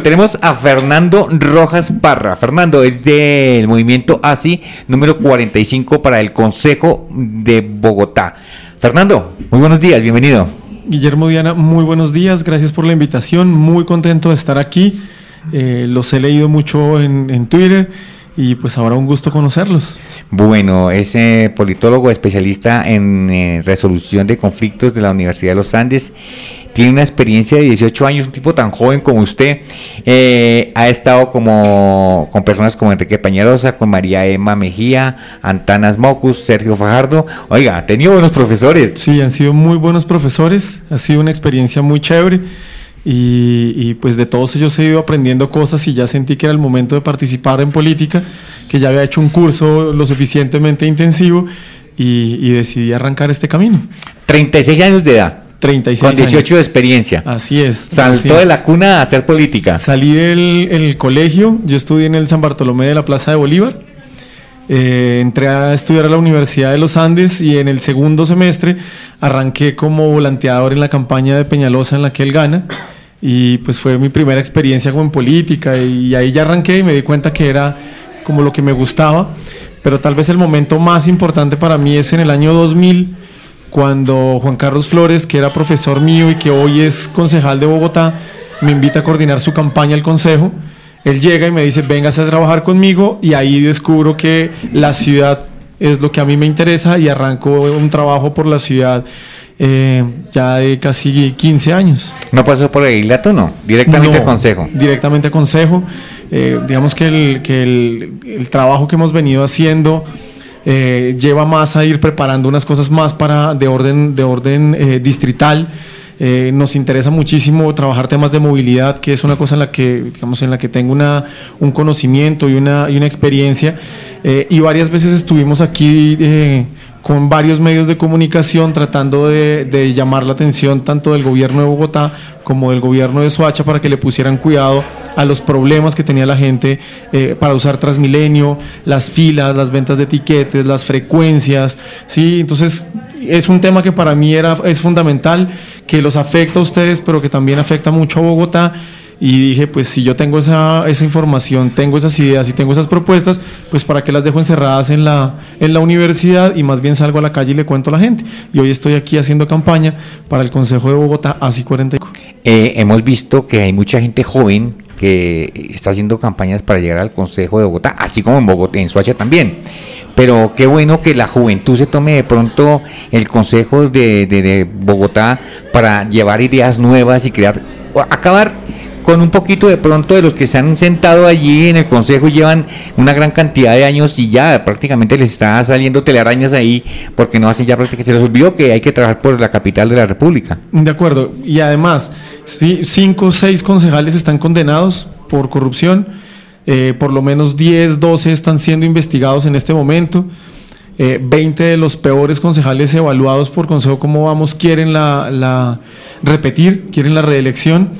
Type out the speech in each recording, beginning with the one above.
Tenemos a Fernando Rojas Parra. Fernando es del movimiento ASI número 45 para el Consejo de Bogotá. Fernando, muy buenos días, bienvenido. Guillermo Diana, muy buenos días, gracias por la invitación, muy contento de estar aquí. Eh, los he leído mucho en, en Twitter y pues ahora un gusto conocerlos. Bueno, es eh, politólogo especialista en eh, resolución de conflictos de la Universidad de los Andes. Tiene una experiencia de 18 años, un tipo tan joven como usted. Eh, ha estado como con personas como Enrique Pañarosa, con María Emma Mejía, Antanas Mocus, Sergio Fajardo. Oiga, ha tenido buenos profesores. Sí, han sido muy buenos profesores. Ha sido una experiencia muy chévere. Y, pues de todos ellos he ido aprendiendo cosas y ya sentí que era el momento de participar en política, que ya había hecho un curso lo suficientemente intensivo y, decidí arrancar este camino. 36 años de edad. 36 Con 18 de experiencia. Así es. Saltó de la cuna a hacer política. Salí del colegio, yo estudié en el San Bartolomé de la Plaza de Bolívar. Eh, entré a estudiar a la Universidad de los Andes y en el segundo semestre arranqué como volanteador en la campaña de Peñalosa en la que él gana. Y pues fue mi primera experiencia como en política y ahí ya arranqué y me di cuenta que era como lo que me gustaba. Pero tal vez el momento más importante para mí es en el año 2000 cuando Juan Carlos Flores, que era profesor mío y que hoy es concejal de Bogotá, me invita a coordinar su campaña al consejo. Él llega y me dice, véngase a trabajar conmigo y ahí descubro que la ciudad es lo que a mí me interesa y arranco un trabajo por la ciudad eh, ya de casi 15 años. ¿No pasó por el ILATO, no? Directamente al consejo. Directamente al consejo. Eh, digamos que, el, que el, el trabajo que hemos venido haciendo eh, lleva más a ir preparando unas cosas más para de orden, de orden eh, distrital. Eh, nos interesa muchísimo trabajar temas de movilidad, que es una cosa en la que, digamos, en la que tengo una, un conocimiento y una, y una experiencia. y varias veces estuvimos aquí con varios medios de comunicación tratando de, llamar la atención tanto del gobierno de Bogotá como del gobierno de Soacha para que le pusieran cuidado a los problemas que tenía la gente eh, para usar Transmilenio, las filas, las ventas de etiquetes, las frecuencias, ¿sí? Entonces es un tema que para mí era, es fundamental, que los afecta a ustedes, pero que también afecta mucho a Bogotá y dije, pues si yo tengo esa, esa información, tengo esas ideas y tengo esas propuestas, pues para qué las dejo encerradas en la, en la universidad y más bien salgo a la calle y le cuento a la gente. Y hoy estoy aquí haciendo campaña para el Consejo de Bogotá, ASI 45. Eh, hemos visto que hay mucha gente joven que está haciendo campañas para llegar al Consejo de Bogotá, así como en Bogotá, en Suacha también. Pero qué bueno que la juventud se tome de pronto el Consejo de, de, de Bogotá para llevar ideas nuevas y crear, acabar con un poquito de pronto de los que se han sentado allí en el consejo llevan una gran cantidad de años y ya prácticamente les está saliendo telarañas ahí porque no hacen ya prácticamente, se les olvidó que hay que trabajar por la capital de la República. De acuerdo, y además, sí, cinco o seis concejales están condenados por corrupción, eh, por lo menos 10, 12 están siendo investigados en este momento. 20 eh, de los peores concejales evaluados por Consejo Cómo Vamos quieren la repetir, quieren la reelección.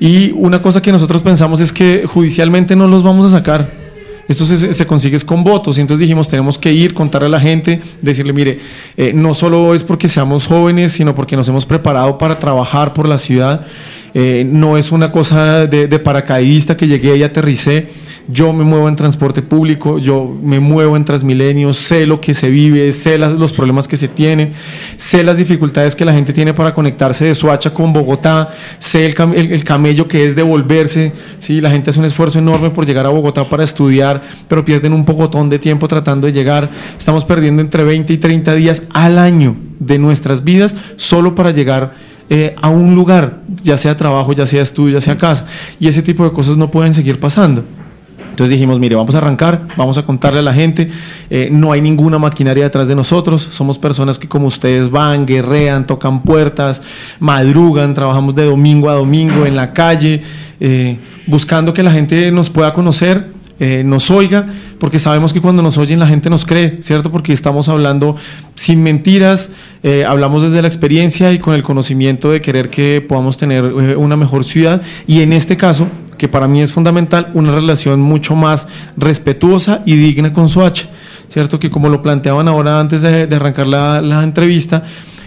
Y una cosa que nosotros pensamos es que judicialmente no los vamos a sacar. Esto se, consigue con votos y entonces dijimos tenemos que ir, contarle a la gente, decirle, mire, eh, no solo es porque seamos jóvenes, sino porque nos hemos preparado para trabajar por la ciudad. Eh, no es una cosa de, de paracaidista que llegué y aterricé yo me muevo en transporte público, yo me muevo en Transmilenio, sé lo que se vive, sé los problemas que se tienen, sé las dificultades que la gente tiene para conectarse de Suacha con Bogotá, sé el, camello que es devolverse, ¿sí? la gente hace un esfuerzo enorme por llegar a Bogotá para estudiar, pero pierden un pocotón de tiempo tratando de llegar, estamos perdiendo entre 20 y 30 días al año de nuestras vidas solo para llegar eh, a un lugar, ya sea trabajo, ya sea estudio, ya sea casa, y ese tipo de cosas no pueden seguir pasando. Entonces dijimos, mire, vamos a arrancar, vamos a contarle a la gente, eh, no hay ninguna maquinaria detrás de nosotros, somos personas que como ustedes van, guerrean, tocan puertas, madrugan, trabajamos de domingo a domingo en la calle, eh, buscando que la gente nos pueda conocer, eh, nos oiga, porque sabemos que cuando nos oyen la gente nos cree, ¿cierto? Porque estamos hablando sin mentiras, hablamos desde la experiencia y con el conocimiento de querer que podamos tener una mejor ciudad y en este caso que para mí es fundamental, una relación mucho más respetuosa y digna con Soacha, ¿cierto? Que como lo planteaban ahora antes de, arrancar la, la, entrevista,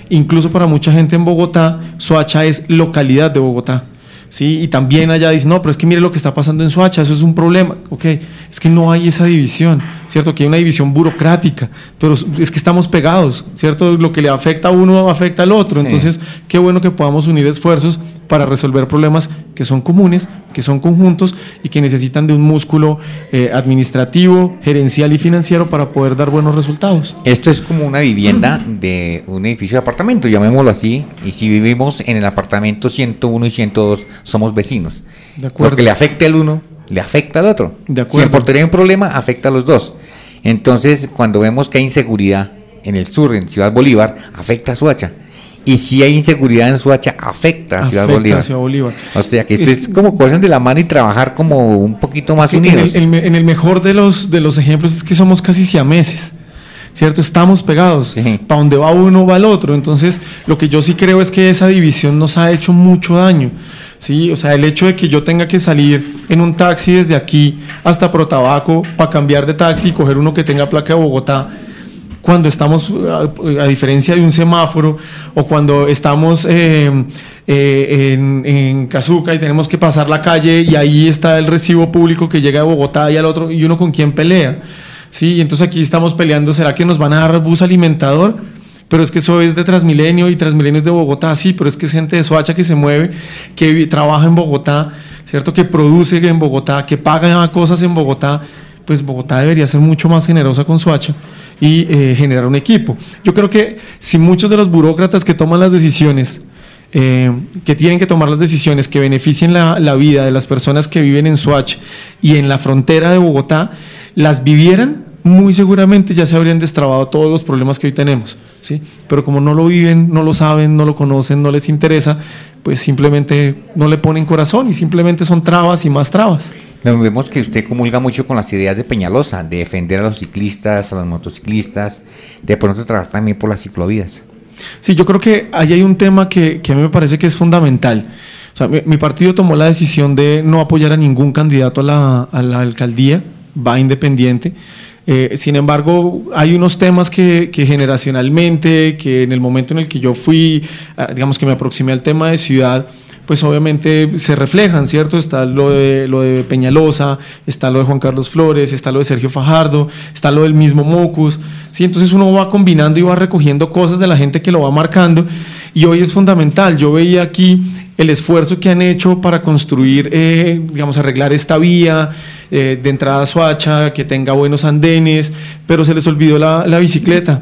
incluso para mucha gente en Bogotá, Soacha es localidad de Bogotá. ¿sí? Y también allá dicen, no, pero es que mire lo que está pasando en Soacha, eso es un problema. Ok, es que no hay esa división, ¿cierto? Que hay una división burocrática, pero es que estamos pegados, ¿cierto? Lo que le afecta a uno afecta al otro. Entonces, qué bueno que podamos unir esfuerzos para resolver problemas que son comunes, que son conjuntos y que necesitan de un músculo eh, administrativo, gerencial y financiero para poder dar buenos resultados. Esto es como una vivienda de un edificio de apartamento, llamémoslo así, y si vivimos en el apartamento 101 y 102 somos vecinos. De acuerdo. Lo que le afecte al uno, le afecta al otro. De acuerdo. Si en un problema, afecta a los dos. Entonces, cuando vemos que hay inseguridad en el sur, en Ciudad Bolívar, afecta a Suacha. Y si hay inseguridad en Suacha, afecta a Ciudad, Bolívar. O sea que esto es, como cosas de la mano y trabajar como un poquito más unidos. En el, mejor de los, de los ejemplos es que somos casi siameses. ¿cierto? Estamos pegados. Para donde va uno va el otro. Entonces, lo que yo sí creo es que esa división nos ha hecho mucho daño. ¿sí? O sea, el hecho de que yo tenga que salir en un taxi desde aquí hasta Protabaco para cambiar de taxi y coger uno que tenga placa de Bogotá, cuando estamos, a, diferencia de un semáforo, o cuando estamos eh, eh, en, en Cazuca y tenemos que pasar la calle y ahí está el recibo público que llega de Bogotá y al otro, y uno con quién pelea. ¿sí? Entonces aquí estamos peleando, ¿será que nos van a dar bus alimentador? Pero es que eso es de Transmilenio y Transmilenio es de Bogotá, sí, pero es que es gente de Soacha que se mueve, que trabaja en Bogotá, ¿cierto? Que produce en Bogotá, que paga cosas en Bogotá. Pues Bogotá debería ser mucho más generosa con Soacha y eh, generar un equipo. Yo creo que si muchos de los burócratas que toman las decisiones eh, que tienen que tomar las decisiones que beneficien la, vida de las personas que viven en Soach y en la frontera de Bogotá, las vivieran, muy seguramente ya se habrían destrabado todos los problemas que hoy tenemos. ¿sí? Pero como no lo viven, no lo saben, no lo conocen, no les interesa, pues simplemente no le ponen corazón y simplemente son trabas y más trabas. vemos que usted comulga mucho con las ideas de Peñalosa, de defender a los ciclistas, a los motociclistas, de pronto trabajar también por las ciclovías. Sí, yo creo que ahí hay un tema que, a mí me parece que es fundamental. O sea, mi, partido tomó la decisión de no apoyar a ningún candidato a la, a la alcaldía va independiente. Eh, sin embargo, hay unos temas que, generacionalmente, que en el momento en el que yo fui, ah, digamos que me aproximé al tema de ciudad, pues obviamente se reflejan, ¿cierto? Está lo de, lo de Peñalosa, está lo de Juan Carlos Flores, está lo de Sergio Fajardo, está lo del mismo Mocus, ¿sí? Entonces uno va combinando y va recogiendo cosas de la gente que lo va marcando y hoy es fundamental. Yo veía aquí el esfuerzo que han hecho para construir, eh, digamos, arreglar esta vía eh, de entrada a Suacha, que tenga buenos andenes, pero se les olvidó la, la bicicleta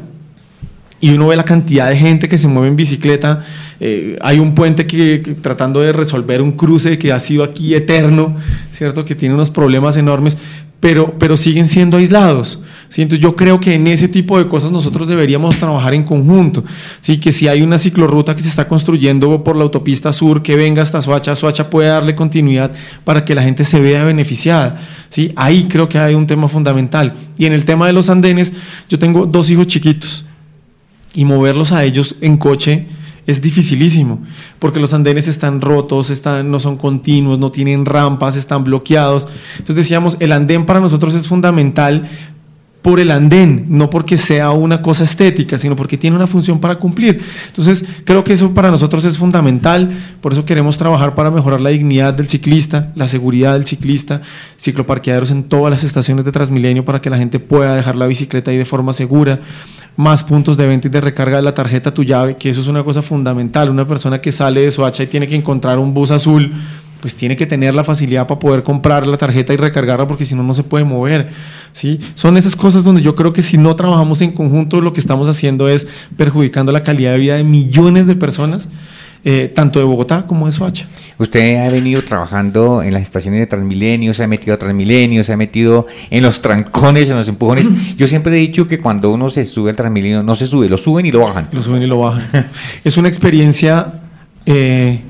y uno ve la cantidad de gente que se mueve en bicicleta. Eh, hay un puente que, tratando de resolver un cruce que ha sido aquí eterno, ¿cierto? Que tiene unos problemas enormes, pero, pero siguen siendo aislados. ¿sí? Entonces yo creo que en ese tipo de cosas nosotros deberíamos trabajar en conjunto. ¿sí? Que si hay una ciclorruta que se está construyendo por la autopista sur que venga hasta Soacha, Soacha puede darle continuidad para que la gente se vea beneficiada. ¿sí? Ahí creo que hay un tema fundamental. Y en el tema de los andenes, yo tengo dos hijos chiquitos y moverlos a ellos en coche es dificilísimo, porque los andenes están rotos, están, no son continuos, no tienen rampas, están bloqueados. Entonces decíamos, el andén para nosotros es fundamental por el andén, no porque sea una cosa estética, sino porque tiene una función para cumplir. Entonces, creo que eso para nosotros es fundamental, por eso queremos trabajar para mejorar la dignidad del ciclista, la seguridad del ciclista, cicloparqueaderos en todas las estaciones de Transmilenio para que la gente pueda dejar la bicicleta ahí de forma segura, más puntos de venta y de recarga de la tarjeta tu llave, que eso es una cosa fundamental. Una persona que sale de Soacha y tiene que encontrar un bus azul, pues tiene que tener la facilidad para poder comprar la tarjeta y recargarla porque si no, no se puede mover. ¿sí? Son esas cosas donde yo creo que si no trabajamos en conjunto, lo que estamos haciendo es perjudicando la calidad de vida de millones de personas. Eh, tanto de Bogotá como de Soacha. Usted ha venido trabajando en las estaciones de Transmilenio, se ha metido a Transmilenio, se ha metido en los trancones, en los empujones. Yo siempre he dicho que cuando uno se sube al Transmilenio, no se sube, lo suben y lo bajan. Lo suben y lo bajan. es una experiencia eh,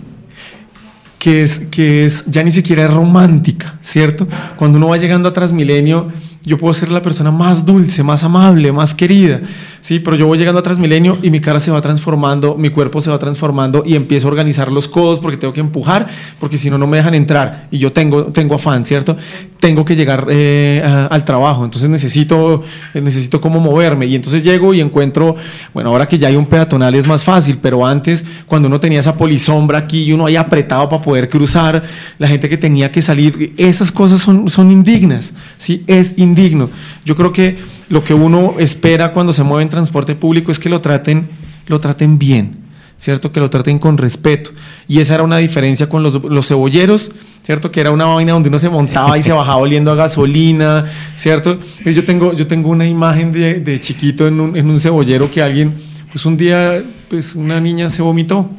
que, es, que es ya ni siquiera es romántica, ¿cierto? Cuando uno va llegando a Transmilenio, yo puedo ser la persona más dulce, más amable, más querida, ¿sí? Pero yo voy llegando a Transmilenio y mi cara se va transformando, mi cuerpo se va transformando y empiezo a organizar los codos porque tengo que empujar, porque si no, no me dejan entrar y yo tengo, tengo afán, ¿cierto? Tengo que llegar eh, al trabajo, entonces necesito, necesito cómo moverme y entonces llego y encuentro, bueno, ahora que ya hay un peatonal es más fácil, pero antes, cuando uno tenía esa polisombra aquí y uno ahí apretado para poder cruzar, la gente que tenía que salir, esas cosas son, son indignas, ¿sí? Es indigno. Yo creo que lo que uno espera cuando se mueve en transporte público es que lo traten, lo traten bien, ¿cierto? Que lo traten con respeto. Y esa era una diferencia con los, los cebolleros, ¿cierto? Que era una vaina donde uno se montaba y se bajaba oliendo a gasolina, ¿cierto? Yo tengo, yo tengo una imagen de, de chiquito en un, en un cebollero que alguien, pues un día, pues una niña se vomitó.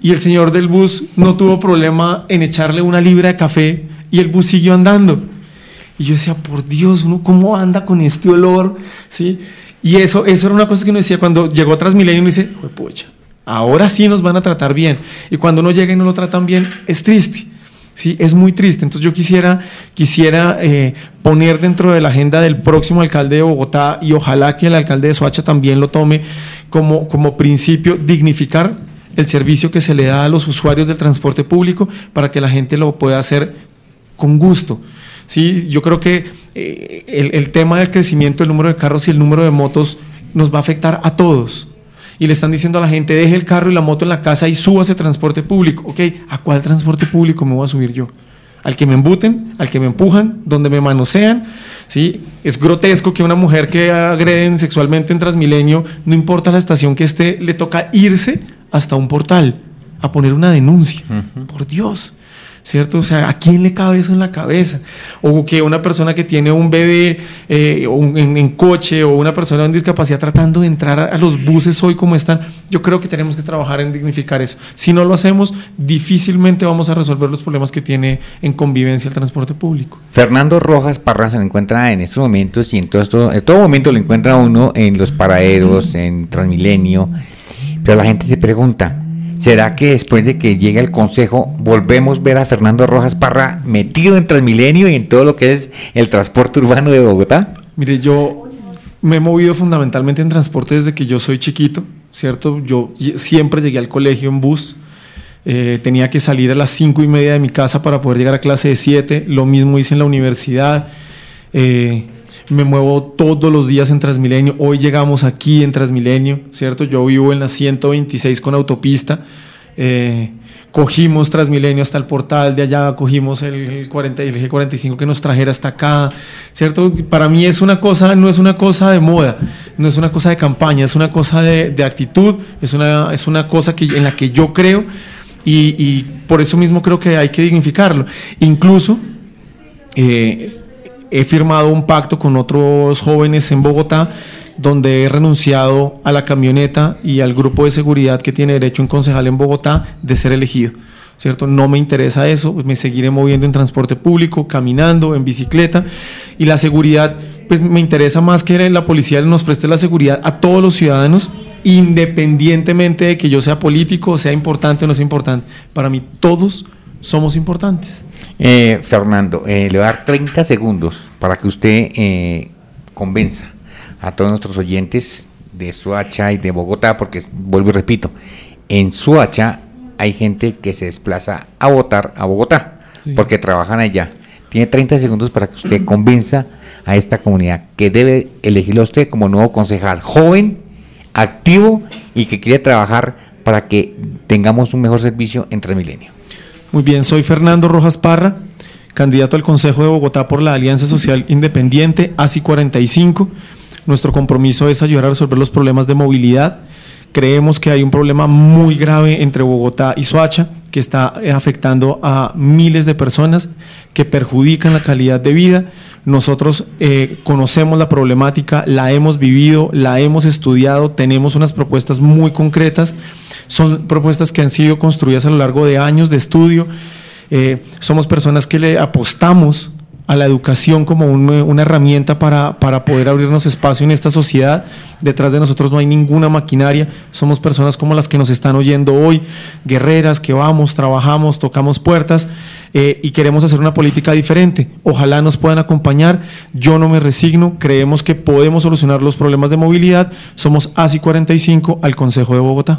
Y el señor del bus no tuvo problema en echarle una libra de café y el bus siguió andando. Y yo decía, por Dios, uno cómo anda con este olor, ¿sí? Y eso, eso era una cosa que uno decía cuando llegó Transmilenio, uno dice, pucha, ahora sí nos van a tratar bien. Y cuando uno llega y no lo tratan bien, es triste. Sí, es muy triste. Entonces yo quisiera, quisiera eh, poner dentro de la agenda del próximo alcalde de Bogotá y ojalá que el alcalde de Soacha también lo tome como, como principio, dignificar el servicio que se le da a los usuarios del transporte público para que la gente lo pueda hacer con gusto. Sí, yo creo que eh, el, tema del crecimiento del número de carros y el número de motos nos va a afectar a todos y le están diciendo a la gente, deje el carro y la moto en la casa y suba ese transporte público. Ok, ¿a cuál transporte público me voy a subir yo? Al que me embuten, al que me empujan, donde me manosean. ¿sí? Es grotesco que una mujer que agreden sexualmente en Transmilenio, no importa la estación que esté, le toca irse hasta un portal a poner una denuncia. Por Dios. ¿cierto? O sea, ¿a quién le cabe eso en la cabeza? O que una persona que tiene un bebé eh, en, coche o una persona con discapacidad tratando de entrar a, los buses hoy como están, yo creo que tenemos que trabajar en dignificar eso. Si no lo hacemos, difícilmente vamos a resolver los problemas que tiene en convivencia el transporte público. Fernando Rojas Parra se encuentra en estos momentos y en todo, esto, en todo momento lo encuentra uno en los paraderos, en Transmilenio, pero la gente se pregunta, ¿Será que después de que llegue el Consejo volvemos a ver a Fernando Rojas Parra metido en Transmilenio y en todo lo que es el transporte urbano de Bogotá? Mire, yo me he movido fundamentalmente en transporte desde que yo soy chiquito, ¿cierto? Yo siempre llegué al colegio en bus. Eh, tenía que salir a las cinco y media de mi casa para poder llegar a clase de siete. Lo mismo hice en la universidad. Eh, me muevo todos los días en Transmilenio. Hoy llegamos aquí en Transmilenio, ¿cierto? Yo vivo en la 126 con autopista. Eh, cogimos Transmilenio hasta el portal de allá, cogimos el, 40, el g 45 que nos trajera hasta acá, ¿cierto? Para mí es una cosa, no es una cosa de moda, no es una cosa de campaña, es una cosa de, actitud, es una, es una cosa que, en la que yo creo y, y por eso mismo creo que hay que dignificarlo. Incluso... Eh, he firmado un pacto con otros jóvenes en Bogotá donde he renunciado a la camioneta y al grupo de seguridad que tiene derecho un concejal en Bogotá de ser elegido. ¿Cierto? No me interesa eso, me seguiré moviendo en transporte público, caminando, en bicicleta y la seguridad, pues me interesa más que la policía nos preste la seguridad a todos los ciudadanos, independientemente de que yo sea político, sea importante o no sea importante. Para mí todos somos importantes. Eh, Fernando, eh, le voy a dar 30 segundos para que usted eh, convenza a todos nuestros oyentes de Suacha y de Bogotá, porque vuelvo y repito, en Suacha hay gente que se desplaza a votar a Bogotá, porque trabajan allá. Tiene 30 segundos para que usted convenza a esta comunidad que debe elegirlo a usted como nuevo concejal joven, activo y que quiere trabajar para que tengamos un mejor servicio en Transmilenio. Muy bien, soy Fernando Rojas Parra, candidato al Consejo de Bogotá por la Alianza Social Independiente, ASI 45. Nuestro compromiso es ayudar a resolver los problemas de movilidad. Creemos que hay un problema muy grave entre Bogotá y Soacha está afectando a miles de personas, que perjudican la calidad de vida. Nosotros eh, conocemos la problemática, la hemos vivido, la hemos estudiado, tenemos unas propuestas muy concretas son propuestas que han sido construidas a lo largo de años de estudio. Eh, somos personas que le apostamos a la educación como una herramienta para, para, poder abrirnos espacio en esta sociedad. Detrás de nosotros no hay ninguna maquinaria, somos personas como las que nos están oyendo hoy, guerreras que vamos, trabajamos, tocamos puertas eh, y queremos hacer una política diferente. Ojalá nos puedan acompañar, yo no me resigno, creemos que podemos solucionar los problemas de movilidad, somos ASI 45 al Consejo de Bogotá.